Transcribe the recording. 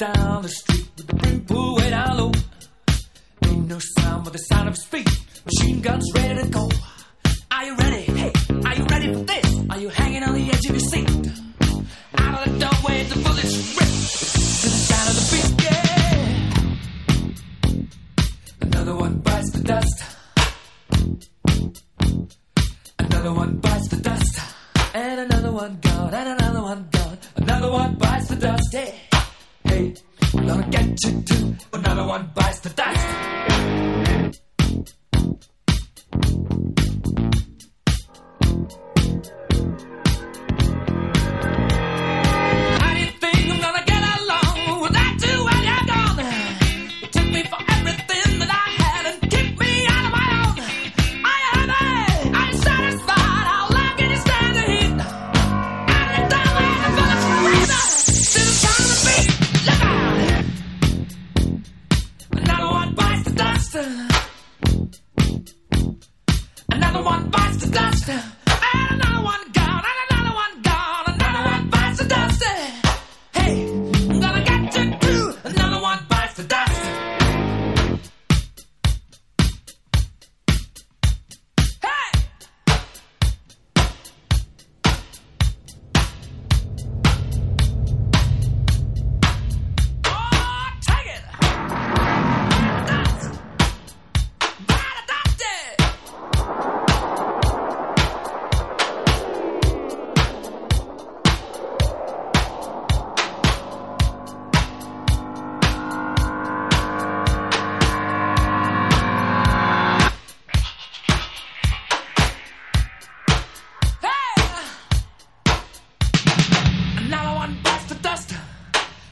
down the street with the brim pulled way down low. Ain't no sound but the sound of his feet. Machine guns ready to go. Are you ready? Hey, are you ready for this? Are you hanging on the edge of your seat? Out of the doorway, the bullets rip to the sound of the beat. Yeah. Another one bites the dust. Another one bites the dust. And another one gone. And another one gone. Another one bites the dust. Hey, gonna get you too. but Another one bites the dust. Yeah.